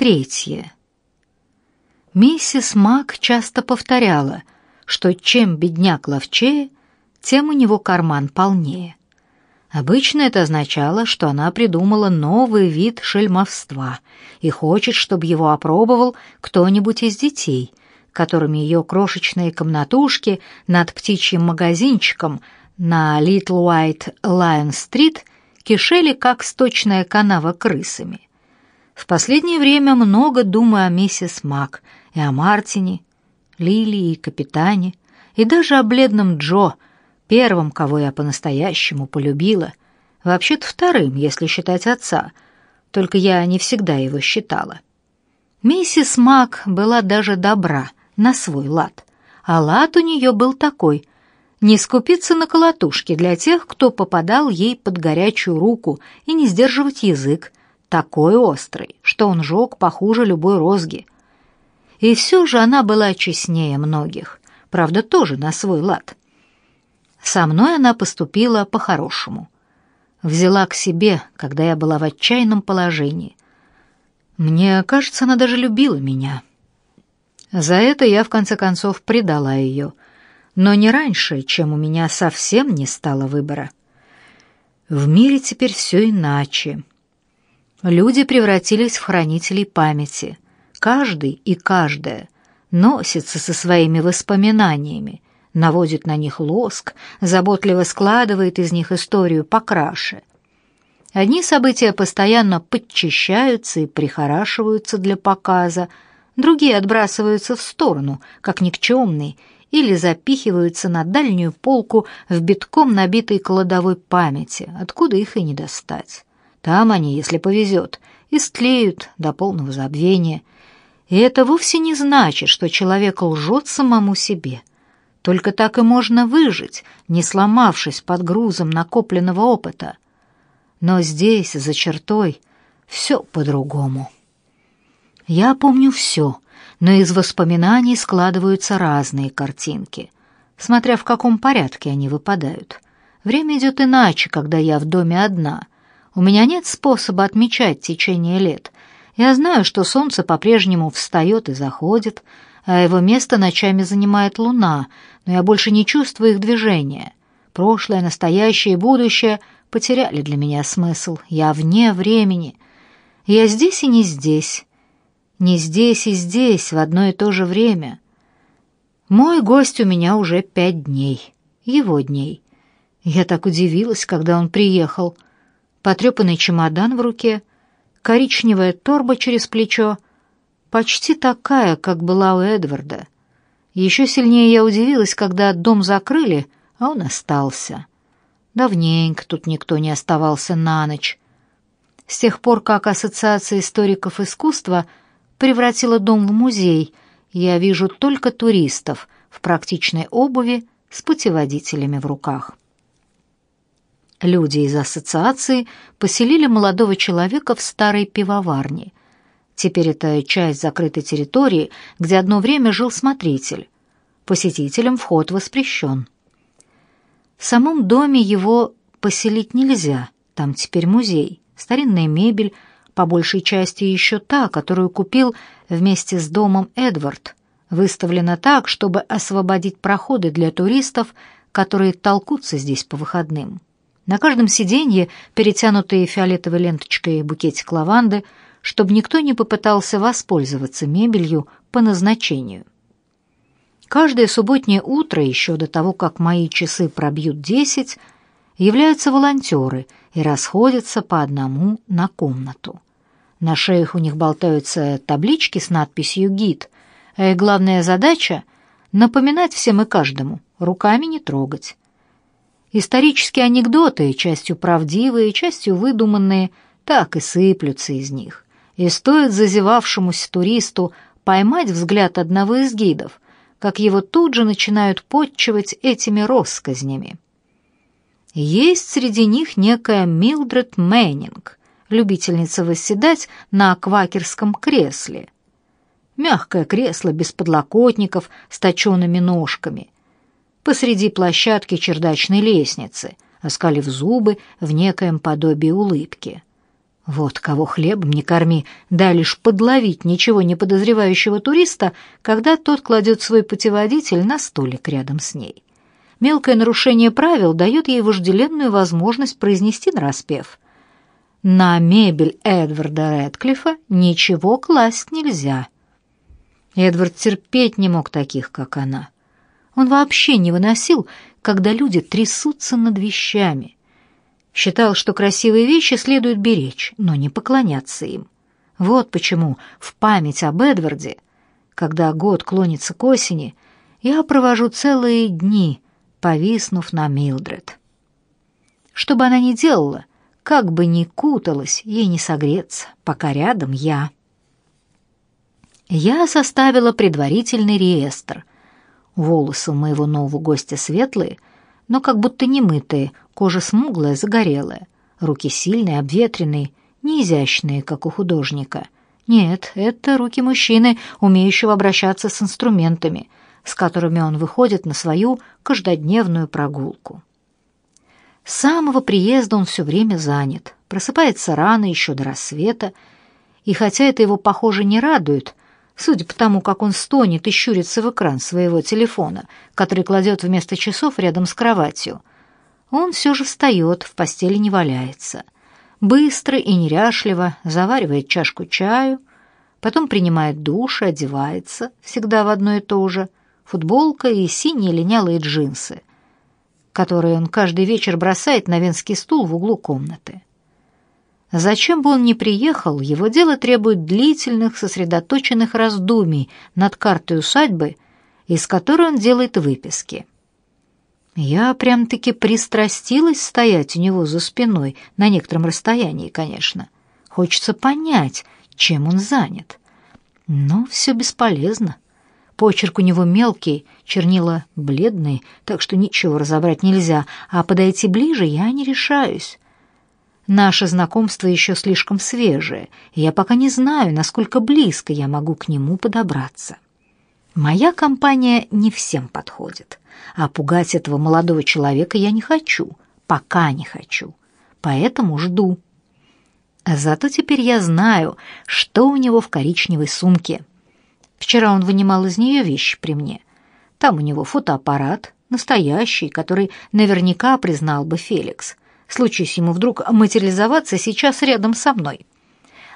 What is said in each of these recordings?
Третье. Миссис Мак часто повторяла, что чем бедняк ловчее, тем у него карман полнее. Обычно это означало, что она придумала новый вид шельмовства и хочет, чтобы его опробовал кто-нибудь из детей, которыми ее крошечные комнатушки над птичьим магазинчиком на Little White Lion Street кишели, как сточная канава крысами. В последнее время много думаю о миссис Мак и о Мартине, Лилии и капитане, и даже о бледном Джо — первым, кого я по-настоящему полюбила, вообще-то вторым, если считать отца, только я не всегда его считала. Миссис Мак была даже добра на свой лад, а лад у нее был такой — не скупиться на колотушки для тех, кто попадал ей под горячую руку, и не сдерживать язык, такой острый, что он жег похуже любой розги. И все же она была честнее многих, правда, тоже на свой лад. Со мной она поступила по-хорошему. Взяла к себе, когда я была в отчаянном положении. Мне кажется, она даже любила меня. За это я, в конце концов, предала ее, но не раньше, чем у меня совсем не стало выбора. В мире теперь все иначе. Люди превратились в хранителей памяти. Каждый и каждая носится со своими воспоминаниями, наводит на них лоск, заботливо складывает из них историю покраше. Одни события постоянно подчищаются и прихорашиваются для показа, другие отбрасываются в сторону, как никчемные, или запихиваются на дальнюю полку в битком набитой кладовой памяти, откуда их и не достать. Там они, если повезет, истлеют до полного забвения. И это вовсе не значит, что человек лжет самому себе. Только так и можно выжить, не сломавшись под грузом накопленного опыта. Но здесь, за чертой, все по-другому. Я помню все, но из воспоминаний складываются разные картинки, смотря в каком порядке они выпадают. Время идет иначе, когда я в доме одна. У меня нет способа отмечать течение лет. Я знаю, что солнце по-прежнему встает и заходит, а его место ночами занимает луна, но я больше не чувствую их движения. Прошлое, настоящее и будущее потеряли для меня смысл. Я вне времени. Я здесь и не здесь. Не здесь и здесь в одно и то же время. Мой гость у меня уже пять дней. Его дней. Я так удивилась, когда он приехал. Потрепанный чемодан в руке, коричневая торба через плечо — почти такая, как была у Эдварда. Еще сильнее я удивилась, когда дом закрыли, а он остался. Давненько тут никто не оставался на ночь. С тех пор, как Ассоциация историков искусства превратила дом в музей, я вижу только туристов в практичной обуви с путеводителями в руках. Люди из ассоциации поселили молодого человека в старой пивоварне — Теперь это часть закрытой территории, где одно время жил смотритель. Посетителям вход воспрещен. В самом доме его поселить нельзя, там теперь музей, старинная мебель, по большей части еще та, которую купил вместе с домом Эдвард, выставлена так, чтобы освободить проходы для туристов, которые толкутся здесь по выходным. На каждом сиденье, перетянутые фиолетовой ленточкой букетик лаванды, чтобы никто не попытался воспользоваться мебелью по назначению. Каждое субботнее утро, еще до того, как мои часы пробьют десять, являются волонтеры и расходятся по одному на комнату. На шеях у них болтаются таблички с надписью «Гид», а их главная задача — напоминать всем и каждому, руками не трогать. Исторические анекдоты, частью правдивые, частью выдуманные, так и сыплются из них и стоит зазевавшемуся туристу поймать взгляд одного из гидов, как его тут же начинают подчивать этими россказнями. Есть среди них некая Милдред Мэннинг, любительница восседать на квакерском кресле. Мягкое кресло без подлокотников с точенными ножками. Посреди площадки чердачной лестницы, оскалив зубы в некоем подобии улыбки. Вот кого хлебом не корми, да лишь подловить ничего не подозревающего туриста, когда тот кладет свой путеводитель на столик рядом с ней. Мелкое нарушение правил дает ей вожделенную возможность произнести нараспев. «На мебель Эдварда Рэдклиффа ничего класть нельзя». Эдвард терпеть не мог таких, как она. Он вообще не выносил, когда люди трясутся над вещами. Считал, что красивые вещи следует беречь, но не поклоняться им. Вот почему в память об Эдварде, когда год клонится к осени, я провожу целые дни, повиснув на Милдред. Что бы она ни делала, как бы ни куталась, ей не согреться, пока рядом я. Я составила предварительный реестр. Волосы у моего нового гостя светлые, но как будто не мытые, кожа смуглая, загорелая, руки сильные, обветренные, не изящные, как у художника. Нет, это руки мужчины, умеющего обращаться с инструментами, с которыми он выходит на свою каждодневную прогулку. С самого приезда он все время занят, просыпается рано, еще до рассвета, и хотя это его, похоже, не радует, судя по тому, как он стонет и щурится в экран своего телефона, который кладет вместо часов рядом с кроватью, он все же встает, в постели не валяется. Быстро и неряшливо заваривает чашку чаю, потом принимает душ и одевается, всегда в одно и то же, футболка и синие линялые джинсы, которые он каждый вечер бросает на венский стул в углу комнаты. Зачем бы он ни приехал, его дело требует длительных, сосредоточенных раздумий над картой усадьбы, из которой он делает выписки. Я прям-таки пристрастилась стоять у него за спиной, на некотором расстоянии, конечно. Хочется понять, чем он занят. Но все бесполезно. Почерк у него мелкий, чернила бледные, так что ничего разобрать нельзя, а подойти ближе я не решаюсь. Наше знакомство еще слишком свежее, и я пока не знаю, насколько близко я могу к нему подобраться. Моя компания не всем подходит, а пугать этого молодого человека я не хочу, пока не хочу, поэтому жду. Зато теперь я знаю, что у него в коричневой сумке. Вчера он вынимал из нее вещи при мне. Там у него фотоаппарат, настоящий, который наверняка признал бы Феликс — случись ему вдруг материализоваться сейчас рядом со мной.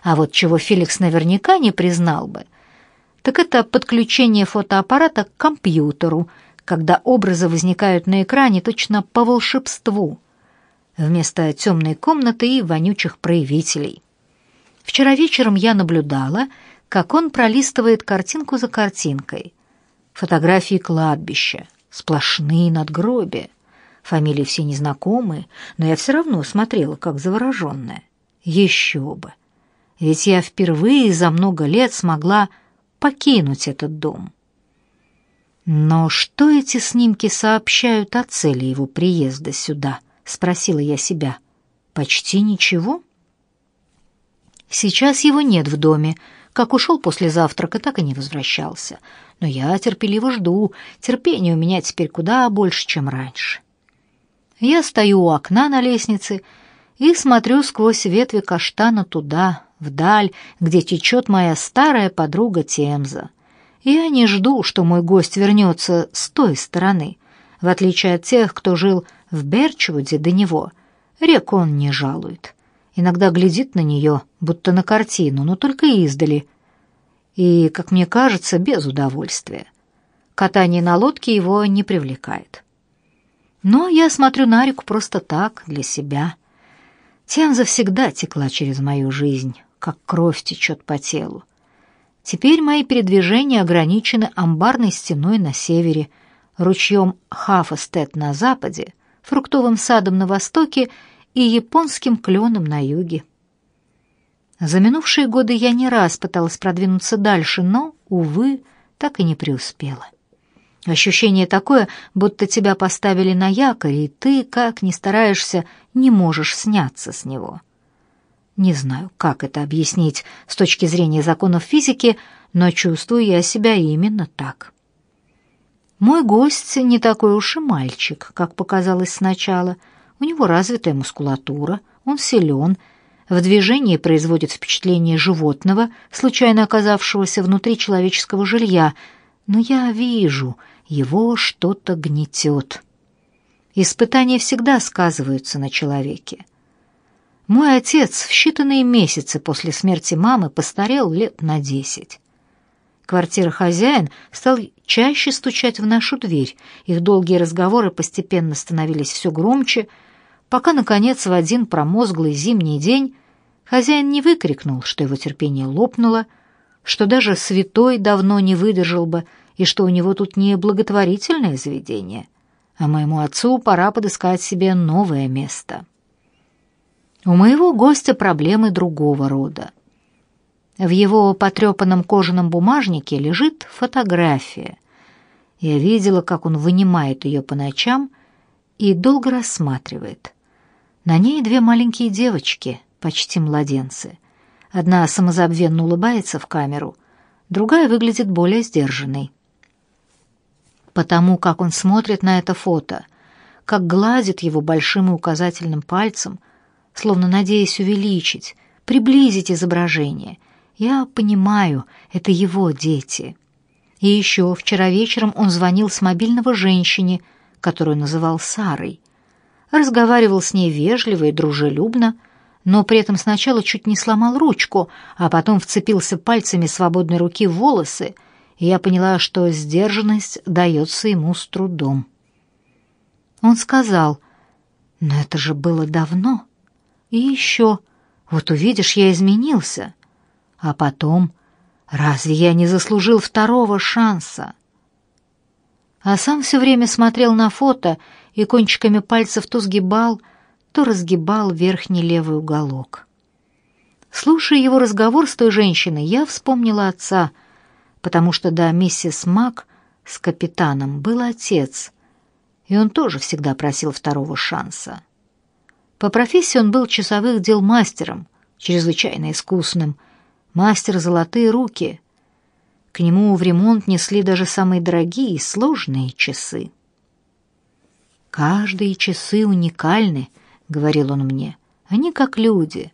А вот чего Феликс наверняка не признал бы, так это подключение фотоаппарата к компьютеру, когда образы возникают на экране точно по волшебству, вместо темной комнаты и вонючих проявителей. Вчера вечером я наблюдала, как он пролистывает картинку за картинкой. Фотографии кладбища, сплошные надгробия, Фамилии все незнакомые, но я все равно смотрела, как завороженная. Еще бы! Ведь я впервые за много лет смогла покинуть этот дом. Но что эти снимки сообщают о цели его приезда сюда? Спросила я себя. Почти ничего. Сейчас его нет в доме. Как ушел после завтрака, так и не возвращался. Но я терпеливо жду. Терпение у меня теперь куда больше, чем раньше. Я стою у окна на лестнице и смотрю сквозь ветви каштана туда, вдаль, где течет моя старая подруга Темза. Я не жду, что мой гость вернется с той стороны. В отличие от тех, кто жил в Берчвуде до него, реку он не жалует. Иногда глядит на нее, будто на картину, но только издали. И, как мне кажется, без удовольствия. Катание на лодке его не привлекает. Но я смотрю на реку просто так, для себя. Темза всегда текла через мою жизнь, как кровь течет по телу. Теперь мои передвижения ограничены амбарной стеной на севере, ручьем Хафастет на западе, фруктовым садом на востоке и японским кленом на юге. За минувшие годы я не раз пыталась продвинуться дальше, но, увы, так и не преуспела. Ощущение такое, будто тебя поставили на якорь, и ты, как ни стараешься, не можешь сняться с него. Не знаю, как это объяснить с точки зрения законов физики, но чувствую я себя именно так. Мой гость не такой уж и мальчик, как показалось сначала. У него развитая мускулатура, он силен, в движении производит впечатление животного, случайно оказавшегося внутри человеческого жилья, но я вижу, его что-то гнетет. Испытания всегда сказываются на человеке. Мой отец в считанные месяцы после смерти мамы постарел лет на десять. Квартира хозяин стал чаще стучать в нашу дверь. Их долгие разговоры постепенно становились все громче, пока, наконец, в один промозглый зимний день хозяин не выкрикнул, что его терпение лопнуло, что даже святой давно не выдержал бы, и что у него тут не благотворительное заведение, а моему отцу пора подыскать себе новое место. У моего гостя проблемы другого рода. В его потрепанном кожаном бумажнике лежит фотография. Я видела, как он вынимает ее по ночам и долго рассматривает. На ней две маленькие девочки, почти младенцы. Одна самозабвенно улыбается в камеру, другая выглядит более сдержанной. Потому как он смотрит на это фото, как гладит его большим и указательным пальцем, словно надеясь увеличить, приблизить изображение — я понимаю, это его дети. И еще вчера вечером он звонил с мобильного женщине, которую называл Сарой. Разговаривал с ней вежливо и дружелюбно, но при этом сначала чуть не сломал ручку, а потом вцепился пальцами свободной руки в волосы, и я поняла, что сдержанность дается ему с трудом. Он сказал, «Но это же было давно. И еще, вот увидишь, я изменился. А потом, разве я не заслужил второго шанса? А сам все время смотрел на фото и кончиками пальцев то сгибал, то разгибал верхний левый уголок. Слушая его разговор с той женщиной, я вспомнила отца, потому что до миссис Мак с капитаном был отец, и он тоже всегда просил второго шанса. По профессии он был часовых дел мастером, чрезвычайно искусным, мастер золотые руки. К нему в ремонт несли даже самые дорогие и сложные часы. «Каждые часы уникальны», — говорил он мне. «Они как люди.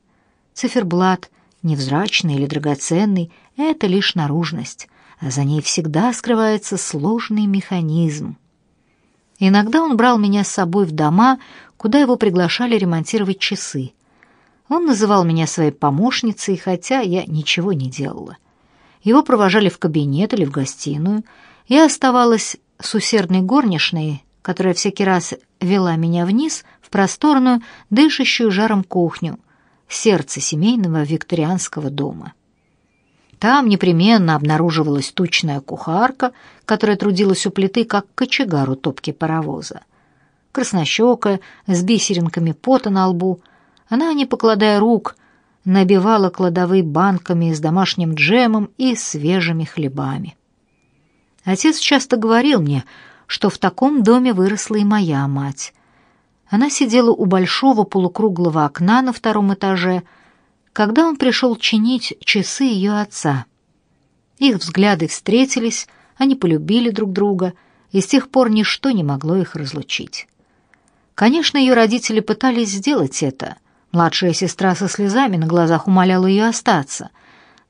Циферблат, невзрачный или драгоценный, — это лишь наружность, а за ней всегда скрывается сложный механизм». Иногда он брал меня с собой в дома, куда его приглашали ремонтировать часы. Он называл меня своей помощницей, хотя я ничего не делала. Его провожали в кабинет или в гостиную. Я оставалась с усердной горничной, которая всякий раз вела меня вниз в просторную, дышащую жаром кухню, сердце семейного викторианского дома. Там непременно обнаруживалась тучная кухарка, которая трудилась у плиты, как кочегар у топки паровоза. Краснощекая, с бисеринками пота на лбу, она, не покладая рук, набивала кладовые банками с домашним джемом и свежими хлебами. Отец часто говорил мне, что в таком доме выросла и моя мать. Она сидела у большого полукруглого окна на втором этаже, когда он пришел чинить часы ее отца. Их взгляды встретились, они полюбили друг друга, и с тех пор ничто не могло их разлучить. Конечно, ее родители пытались сделать это — Младшая сестра со слезами на глазах умоляла ее остаться.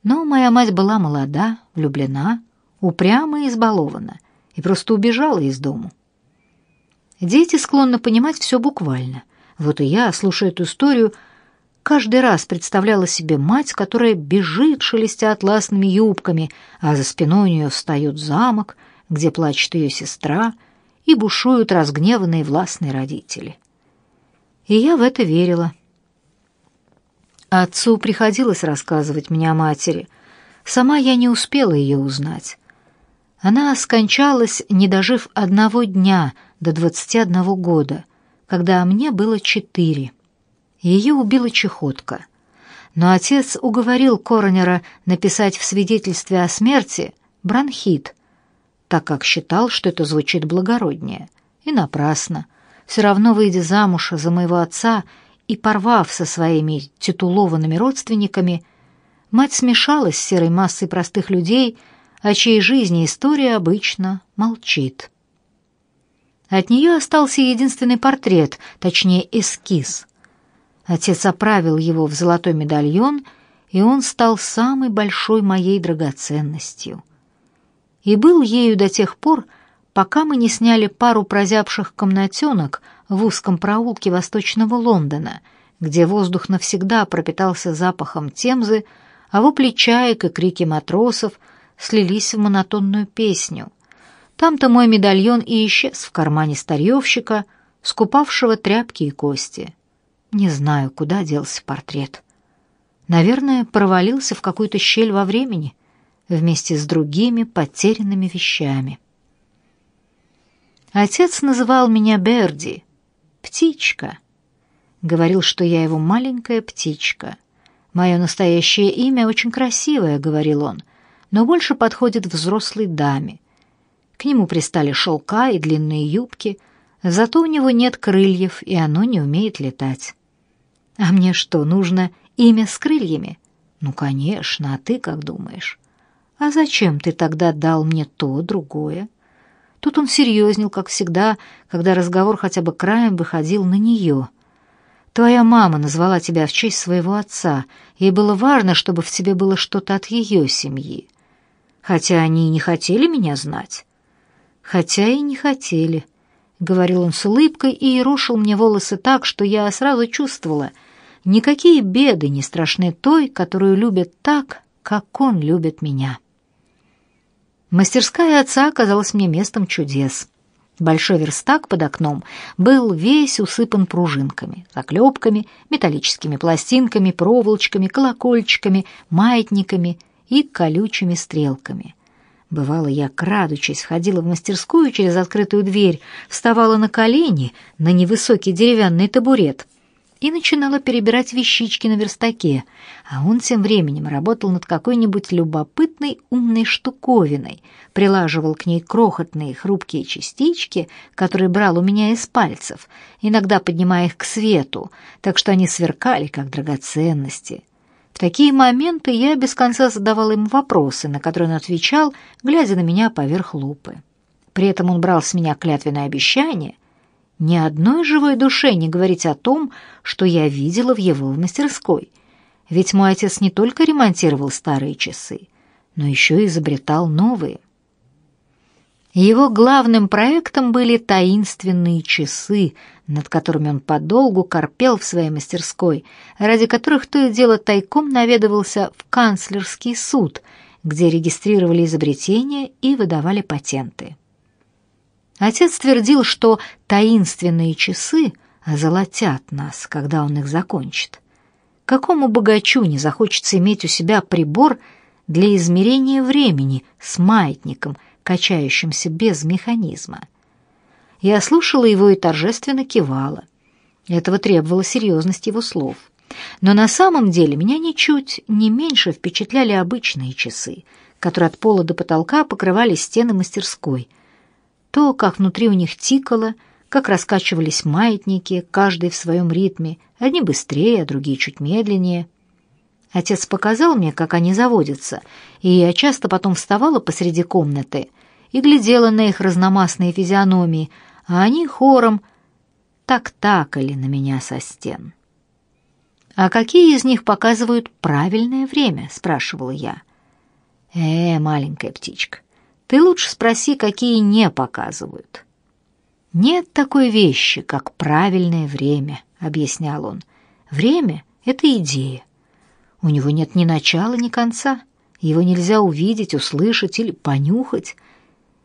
Но моя мать была молода, влюблена, упряма и избалована, и просто убежала из дому. Дети склонны понимать все буквально. Вот и я, слушая эту историю, каждый раз представляла себе мать, которая бежит, шелестя атласными юбками, а за спиной у нее встает замок, где плачет ее сестра, и бушуют разгневанные властные родители. И я в это верила. Отцу приходилось рассказывать мне о матери. Сама я не успела ее узнать. Она скончалась, не дожив одного дня до двадцати одного года, когда мне было четыре. Ее убила чехотка. Но отец уговорил коронера написать в свидетельстве о смерти бронхит, так как считал, что это звучит благороднее. И напрасно. Все равно, выйдя замуж за моего отца, и порвав со своими титулованными родственниками, мать смешалась с серой массой простых людей, о чьей жизни история обычно молчит. От нее остался единственный портрет, точнее эскиз. Отец оправил его в золотой медальон, и он стал самой большой моей драгоценностью. И был ею до тех пор, пока мы не сняли пару прозябших комнатенок в узком проулке восточного Лондона, где воздух навсегда пропитался запахом темзы, а вопли чаек и крики матросов слились в монотонную песню. Там-то мой медальон и исчез в кармане старьевщика, скупавшего тряпки и кости. Не знаю, куда делся портрет. Наверное, провалился в какую-то щель во времени вместе с другими потерянными вещами. Отец называл меня Берди, птичка. Говорил, что я его маленькая птичка. Мое настоящее имя очень красивое, говорил он, но больше подходит взрослой даме. К нему пристали шелка и длинные юбки, зато у него нет крыльев, и оно не умеет летать. А мне что, нужно имя с крыльями? Ну, конечно, а ты как думаешь? А зачем ты тогда дал мне то, другое? Тут он серьезнел, как всегда, когда разговор хотя бы краем выходил на нее. Твоя мама назвала тебя в честь своего отца. Ей было важно, чтобы в тебе было что-то от ее семьи. Хотя они и не хотели меня знать. Хотя и не хотели. — говорил он с улыбкой и ерошил мне волосы так, что я сразу чувствовала, никакие беды не страшны той, которую любят так, как он любит меня. Мастерская отца оказалась мне местом чудес. Большой верстак под окном был весь усыпан пружинками, заклепками, металлическими пластинками, проволочками, колокольчиками, маятниками и колючими стрелками. Бывало, я, крадучись, ходила в мастерскую через открытую дверь, вставала на колени на невысокий деревянный табурет — и начинала перебирать вещички на верстаке, а он тем временем работал над какой-нибудь любопытной умной штуковиной, прилаживал к ней крохотные хрупкие частички, которые брал у меня из пальцев, иногда поднимая их к свету, так что они сверкали, как драгоценности. В такие моменты я без конца задавала ему вопросы, на которые он отвечал, глядя на меня поверх лупы. При этом он брал с меня клятвенное обещание ни одной живой душе не говорить о том, что я видела в его мастерской. Ведь мой отец не только ремонтировал старые часы, но еще и изобретал новые. Его главным проектом были таинственные часы, над которыми он подолгу корпел в своей мастерской, ради которых то и дело тайком наведывался в канцлерский суд, где регистрировали изобретения и выдавали патенты. Отец твердил, что таинственные часы озолотят нас, когда он их закончит. Какому богачу не захочется иметь у себя прибор для измерения времени с маятником, качающимся без механизма? Я слушала его и торжественно кивала. Этого требовала серьезность его слов. Но на самом деле меня ничуть не меньше впечатляли обычные часы, которые от пола до потолка покрывали стены мастерской — то, как внутри у них тикало, как раскачивались маятники, каждый в своем ритме, одни быстрее, а другие чуть медленнее. Отец показал мне, как они заводятся, и я часто потом вставала посреди комнаты и глядела на их разномастные физиономии, а они хором так такали на меня со стен. «А какие из них показывают правильное время?» — спрашивала я. «Э, маленькая птичка, ты лучше спроси, какие не показывают. Нет такой вещи, как правильное время, объяснял он. Время это идея. У него нет ни начала, ни конца. Его нельзя увидеть, услышать или понюхать.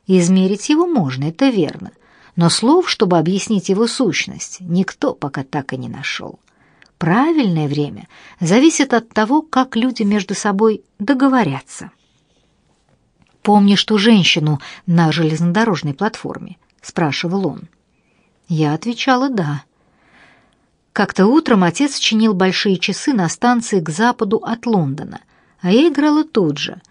Измерить его можно, это верно. Но слов, чтобы объяснить его сущность, никто пока так и не нашел. Правильное время зависит от того, как люди между собой договорятся. «Помнишь ту женщину на железнодорожной платформе?» — спрашивал он. Я отвечала «да». Как-то утром отец чинил большие часы на станции к западу от Лондона, а я играла тут же.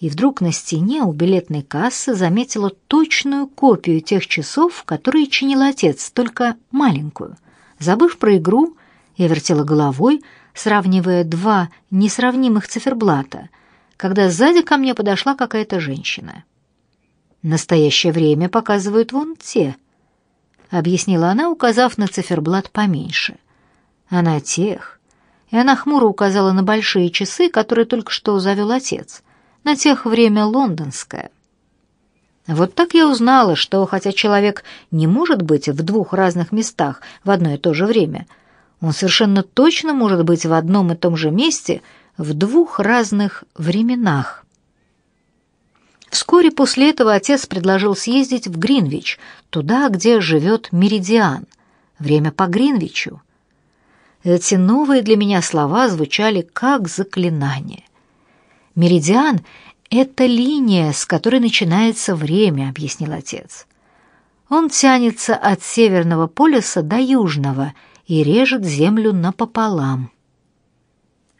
И вдруг на стене у билетной кассы заметила точную копию тех часов, которые чинил отец, только маленькую. Забыв про игру, я вертела головой, сравнивая два несравнимых циферблата — когда сзади ко мне подошла какая-то женщина. «Настоящее время показывают вон те», — объяснила она, указав на циферблат поменьше. а на тех. И она хмуро указала на большие часы, которые только что завел отец. На тех время лондонское. Вот так я узнала, что хотя человек не может быть в двух разных местах в одно и то же время, он совершенно точно может быть в одном и том же месте в двух разных временах. Вскоре после этого отец предложил съездить в Гринвич, туда, где живет Меридиан. Время по Гринвичу. Эти новые для меня слова звучали как заклинание. Меридиан «Это линия, с которой начинается время», — объяснил отец. «Он тянется от северного полюса до южного и режет землю напополам».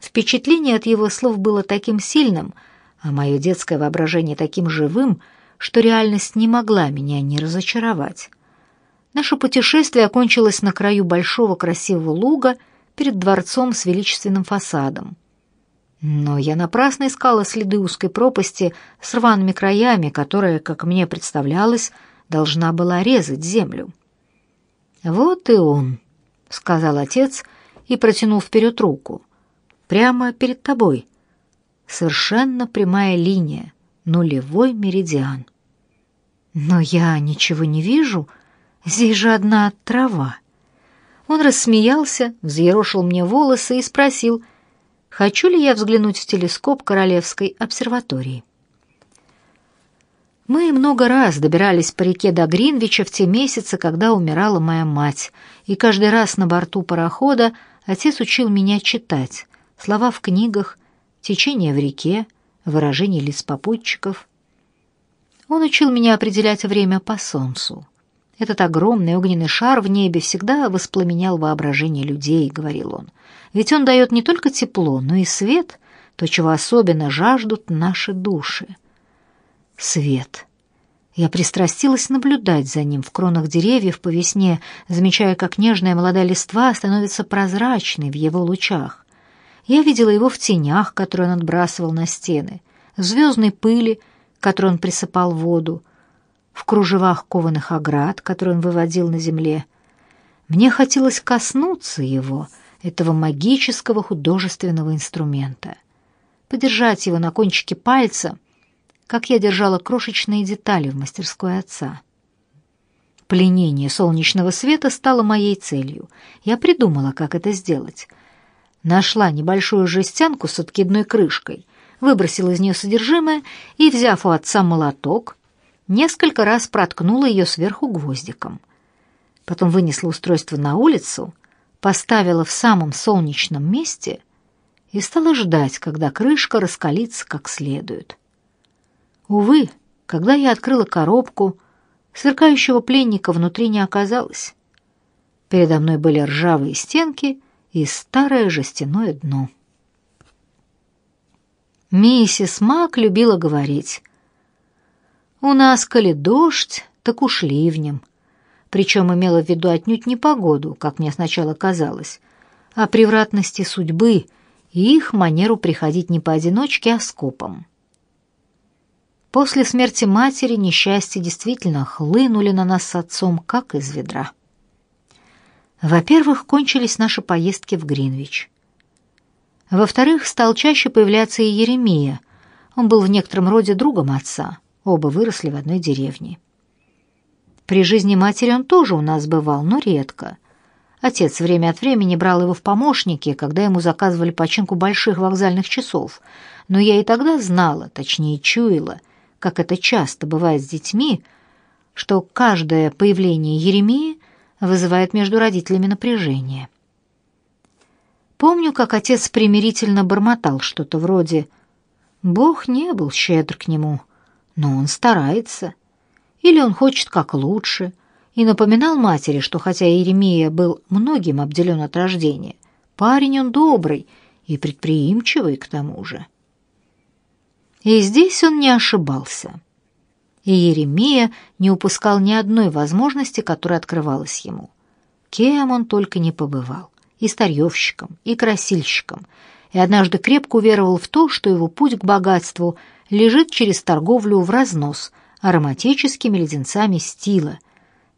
Впечатление от его слов было таким сильным, а мое детское воображение таким живым, что реальность не могла меня не разочаровать. Наше путешествие окончилось на краю большого красивого луга перед дворцом с величественным фасадом. Но я напрасно искала следы узкой пропасти с рваными краями, которая, как мне представлялось, должна была резать землю. «Вот и он», — сказал отец и протянул вперед руку. «Прямо перед тобой. Совершенно прямая линия, нулевой меридиан». «Но я ничего не вижу, здесь же одна трава». Он рассмеялся, взъерошил мне волосы и спросил — хочу ли я взглянуть в телескоп Королевской обсерватории. Мы много раз добирались по реке до Гринвича в те месяцы, когда умирала моя мать, и каждый раз на борту парохода отец учил меня читать слова в книгах, течение в реке, выражения лиц попутчиков. Он учил меня определять время по солнцу. Этот огромный огненный шар в небе всегда воспламенял воображение людей, говорил он. Ведь он дает не только тепло, но и свет, то, чего особенно жаждут наши души. Свет. Я пристрастилась наблюдать за ним в кронах деревьев по весне, замечая, как нежная молодая листва становится прозрачной в его лучах. Я видела его в тенях, которые он отбрасывал на стены, в звездной пыли, которой он присыпал воду, в кружевах кованых оград, которые он выводил на земле. Мне хотелось коснуться его — этого магического художественного инструмента. Подержать его на кончике пальца, как я держала крошечные детали в мастерской отца. Пленение солнечного света стало моей целью. Я придумала, как это сделать. Нашла небольшую жестянку с откидной крышкой, выбросила из нее содержимое и, взяв у отца молоток, несколько раз проткнула ее сверху гвоздиком. Потом вынесла устройство на улицу поставила в самом солнечном месте и стала ждать, когда крышка раскалится как следует. Увы, когда я открыла коробку, сверкающего пленника внутри не оказалось. Передо мной были ржавые стенки и старое жестяное дно. Миссис Мак любила говорить, «У нас, коли дождь, так уж ливнем, причем имела в виду отнюдь не погоду, как мне сначала казалось, а превратности судьбы и их манеру приходить не поодиночке, а скопом. После смерти матери несчастья действительно хлынули на нас с отцом, как из ведра. Во-первых, кончились наши поездки в Гринвич. Во-вторых, стал чаще появляться и Еремия. Он был в некотором роде другом отца. Оба выросли в одной деревне. При жизни матери он тоже у нас бывал, но редко. Отец время от времени брал его в помощники, когда ему заказывали починку больших вокзальных часов. Но я и тогда знала, точнее чуяла, как это часто бывает с детьми, что каждое появление Еремии вызывает между родителями напряжение. Помню, как отец примирительно бормотал что-то вроде «Бог не был щедр к нему, но он старается» или он хочет как лучше, и напоминал матери, что хотя Иеремия был многим обделен от рождения, парень он добрый и предприимчивый к тому же. И здесь он не ошибался. И Еремия не упускал ни одной возможности, которая открывалась ему. Кем он только не побывал, и старьевщиком, и красильщиком, и однажды крепко уверовал в то, что его путь к богатству лежит через торговлю в разнос – ароматическими леденцами стила,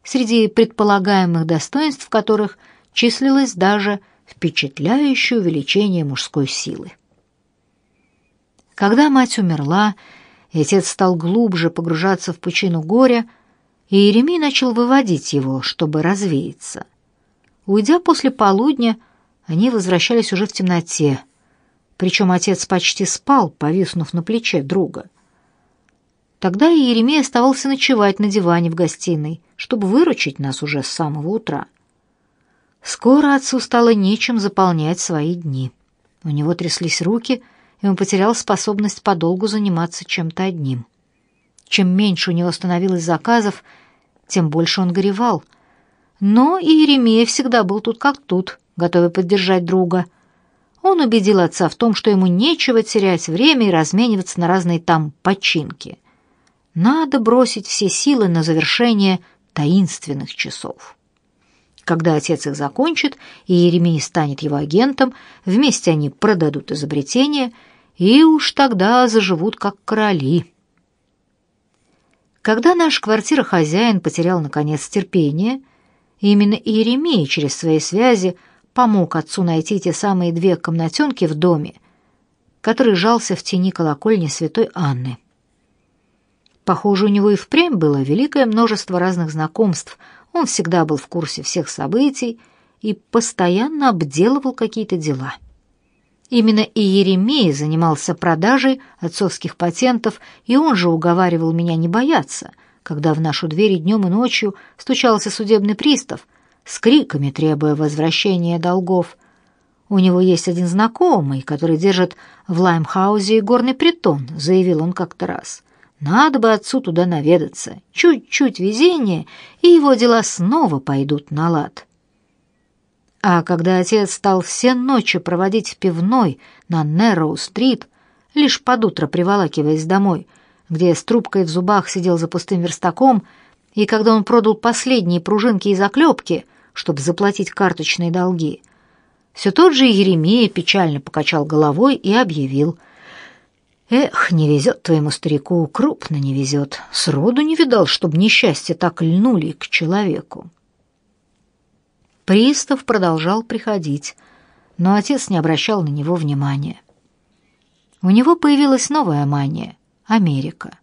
среди предполагаемых достоинств которых числилось даже впечатляющее увеличение мужской силы. Когда мать умерла, и отец стал глубже погружаться в пучину горя, и Иеремий начал выводить его, чтобы развеяться. Уйдя после полудня, они возвращались уже в темноте, причем отец почти спал, повиснув на плече друга. Тогда Иеремей оставался ночевать на диване в гостиной, чтобы выручить нас уже с самого утра. Скоро отцу стало нечем заполнять свои дни. У него тряслись руки, и он потерял способность подолгу заниматься чем-то одним. Чем меньше у него становилось заказов, тем больше он горевал. Но и Еремея всегда был тут как тут, готовый поддержать друга. Он убедил отца в том, что ему нечего терять время и размениваться на разные там починки. Надо бросить все силы на завершение таинственных часов. Когда отец их закончит, и Еремей станет его агентом, вместе они продадут изобретение, и уж тогда заживут как короли. Когда наш квартирохозяин потерял, наконец, терпение, именно Иеремей через свои связи помог отцу найти те самые две комнатенки в доме, который жался в тени колокольни святой Анны. Похоже, у него и впрямь было великое множество разных знакомств. Он всегда был в курсе всех событий и постоянно обделывал какие-то дела. Именно и Еремей занимался продажей отцовских патентов, и он же уговаривал меня не бояться, когда в нашу дверь днем и ночью стучался судебный пристав с криками, требуя возвращения долгов. У него есть один знакомый, который держит в Лаймхаузе горный притон, заявил он как-то раз. Надо бы отцу туда наведаться. Чуть-чуть везения, и его дела снова пойдут на лад. А когда отец стал все ночи проводить в пивной на Нерроу-стрит, лишь под утро приволакиваясь домой, где с трубкой в зубах сидел за пустым верстаком, и когда он продал последние пружинки и заклепки, чтобы заплатить карточные долги, все тот же Еремея печально покачал головой и объявил — Эх, не везет твоему старику, крупно не везет. Сроду не видал, чтобы несчастье так льнули к человеку. Пристав продолжал приходить, но отец не обращал на него внимания. У него появилась новая мания — Америка.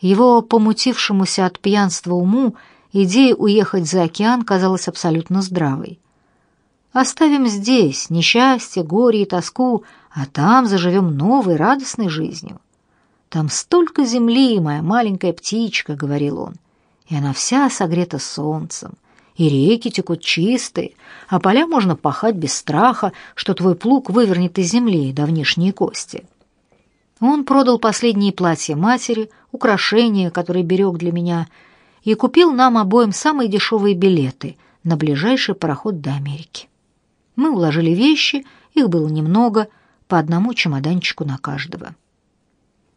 Его помутившемуся от пьянства уму идея уехать за океан казалась абсолютно здравой. Оставим здесь несчастье, горе и тоску, а там заживем новой, радостной жизнью. Там столько земли, моя маленькая птичка, — говорил он, — и она вся согрета солнцем, и реки текут чистые, а поля можно пахать без страха, что твой плуг вывернет из земли давнишние кости. Он продал последние платья матери, украшения, которые берег для меня, и купил нам обоим самые дешевые билеты на ближайший пароход до Америки. Мы уложили вещи, их было немного, по одному чемоданчику на каждого.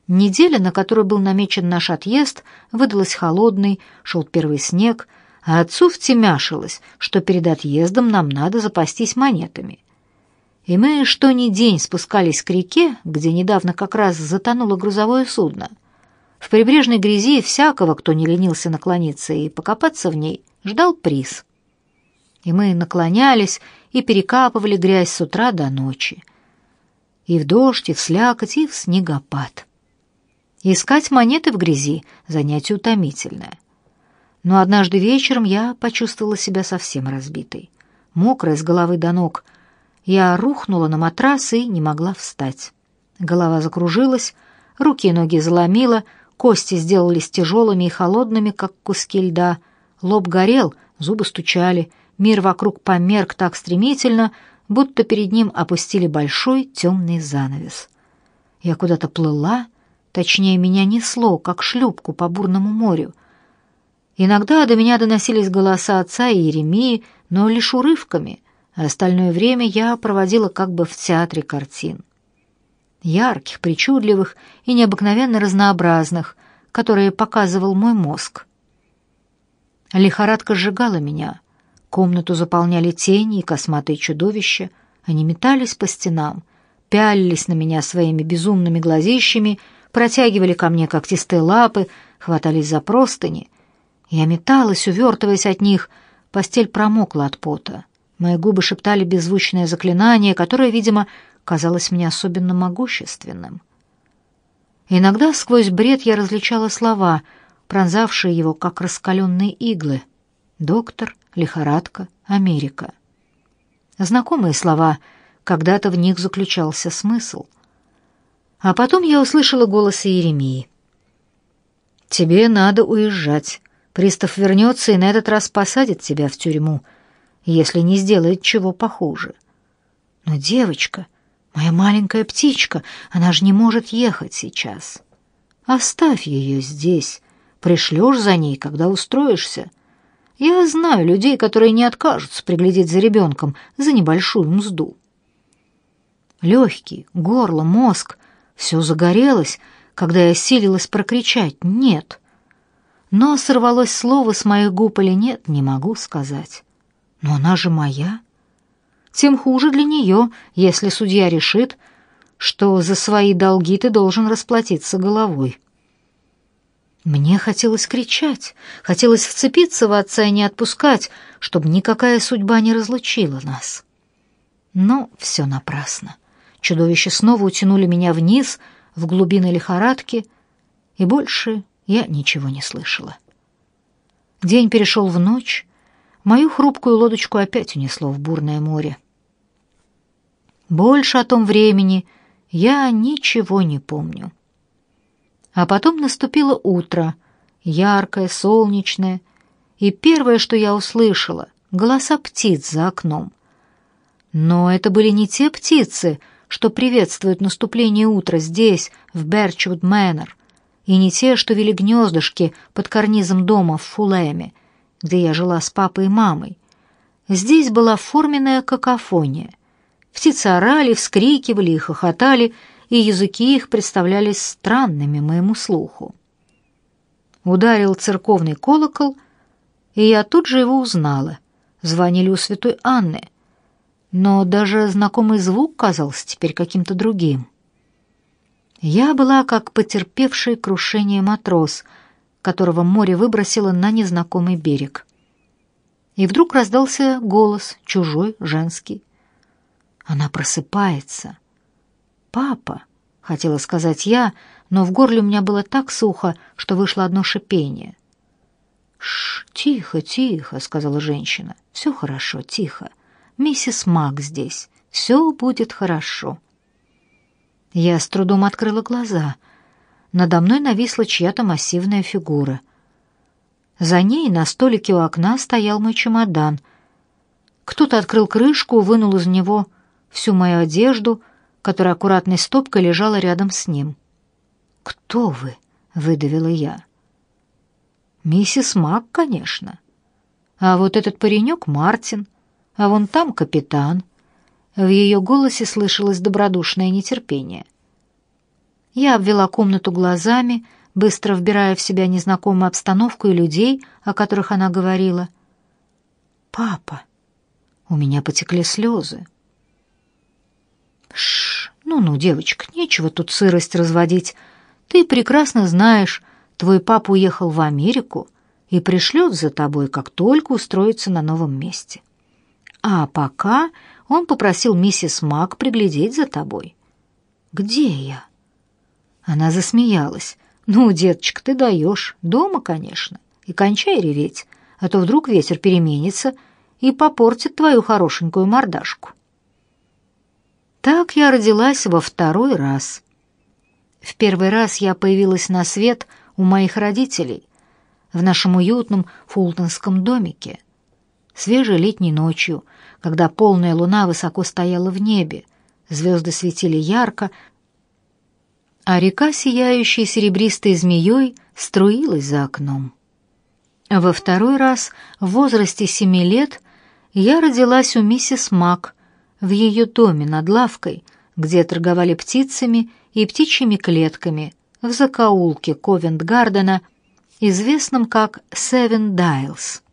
Неделя, на которую был намечен наш отъезд, выдалась холодной, шел первый снег, а отцу втемяшилось, что перед отъездом нам надо запастись монетами. И мы что ни день спускались к реке, где недавно как раз затонуло грузовое судно. В прибрежной грязи всякого, кто не ленился наклониться и покопаться в ней, ждал приз. И мы наклонялись и перекапывали грязь с утра до ночи. И в дождь, и в слякоть, и в снегопад. Искать монеты в грязи — занятие утомительное. Но однажды вечером я почувствовала себя совсем разбитой. Мокрая с головы до ног. Я рухнула на матрас и не могла встать. Голова закружилась, руки и ноги заломила, кости сделались тяжелыми и холодными, как куски льда. Лоб горел, зубы стучали — Мир вокруг померк так стремительно, будто перед ним опустили большой темный занавес. Я куда-то плыла, точнее, меня несло, как шлюпку по бурному морю. Иногда до меня доносились голоса отца и Еремии, но лишь урывками, а остальное время я проводила как бы в театре картин. Ярких, причудливых и необыкновенно разнообразных, которые показывал мой мозг. Лихорадка сжигала меня — Комнату заполняли тени и косматые чудовища. Они метались по стенам, пялились на меня своими безумными глазищами, протягивали ко мне когтистые лапы, хватались за простыни. Я металась, увертываясь от них. Постель промокла от пота. Мои губы шептали беззвучное заклинание, которое, видимо, казалось мне особенно могущественным. Иногда сквозь бред я различала слова, пронзавшие его, как раскаленные иглы. «Доктор», «Лихорадка», «Америка». Знакомые слова, когда-то в них заключался смысл. А потом я услышала голос Иеремии. «Тебе надо уезжать. Пристав вернется и на этот раз посадит тебя в тюрьму если не сделает чего похуже. Но девочка, моя маленькая птичка, она же не может ехать сейчас. Оставь ее здесь, пришлешь за ней, когда устроишься. Я знаю людей, которые не откажутся приглядеть за ребенком за небольшую мзду. Легкий, горло, мозг — все загорелось, когда я силилась прокричать «нет». Но сорвалось слово с моих губ или нет, не могу сказать. Но она же моя. Тем хуже для нее, если судья решит, что за свои долги ты должен расплатиться головой. Мне хотелось кричать, хотелось вцепиться в отца и не отпускать, чтобы никакая судьба не разлучила нас. Но все напрасно. Чудовища снова утянули меня вниз, в глубины лихорадки, и больше я ничего не слышала. День перешел в ночь, Мою хрупкую лодочку опять унесло в бурное море. Больше о том времени я ничего не помню. А потом наступило утро, яркое, солнечное, и первое, что я услышала — голоса птиц за окном. Но это были не те птицы, что приветствуют наступление утра здесь, в Берчвуд Мэннер, и не те, что вели гнездышки под карнизом дома в Фулэме, где я жила с папой и мамой. Здесь была форменная какофония. Птицы орали, вскрикивали и хохотали, и языки их представлялись странными моему слуху. Ударил церковный колокол, и я тут же его узнала. Звонили у святой Анны, но даже знакомый звук казался теперь каким-то другим. Я была как потерпевший крушение матрос — которого море выбросило на незнакомый берег. И вдруг раздался голос, чужой, женский. Она просыпается. «Папа!» — хотела сказать я, но в горле у меня было так сухо, что вышло одно шипение. «Ш, тихо, тихо», — сказала женщина. «Все хорошо, тихо. Миссис Мак здесь. Все будет хорошо». Я с трудом открыла глаза — надо мной нависла чья-то массивная фигура. За ней на столике у окна стоял мой чемодан. Кто-то открыл крышку, вынул из него всю мою одежду, которая аккуратной стопкой лежала рядом с ним. «Кто вы?» — выдавила я. «Миссис Мак, конечно. А вот этот паренек Мартин, а вон там капитан». В ее голосе слышалось добродушное нетерпение. Я обвела комнату глазами, быстро вбирая в себя незнакомую обстановку и людей, о которых она говорила. «Папа!» У меня потекли слезы. «Шш! Ну-ну, девочка, нечего тут сырость разводить. Ты прекрасно знаешь, твой папа уехал в Америку и пришлет за тобой, как только устроится на новом месте. А пока он попросил миссис Мак приглядеть за тобой. Где я?» Она засмеялась. «Ну, деточка, ты даешь. Дома, конечно. И кончай реветь, а то вдруг ветер переменится и попортит твою хорошенькую мордашку». Так я родилась во второй раз. В первый раз я появилась на свет у моих родителей в нашем уютном фултонском домике. Свежей летней ночью, когда полная луна высоко стояла в небе, звезды светили ярко, а река, сияющая серебристой змеей, струилась за окном. Во второй раз, в возрасте семи лет, я родилась у миссис Мак в ее доме над лавкой, где торговали птицами и птичьими клетками в закоулке Ковент-Гардена, известном как Севен Дайлс.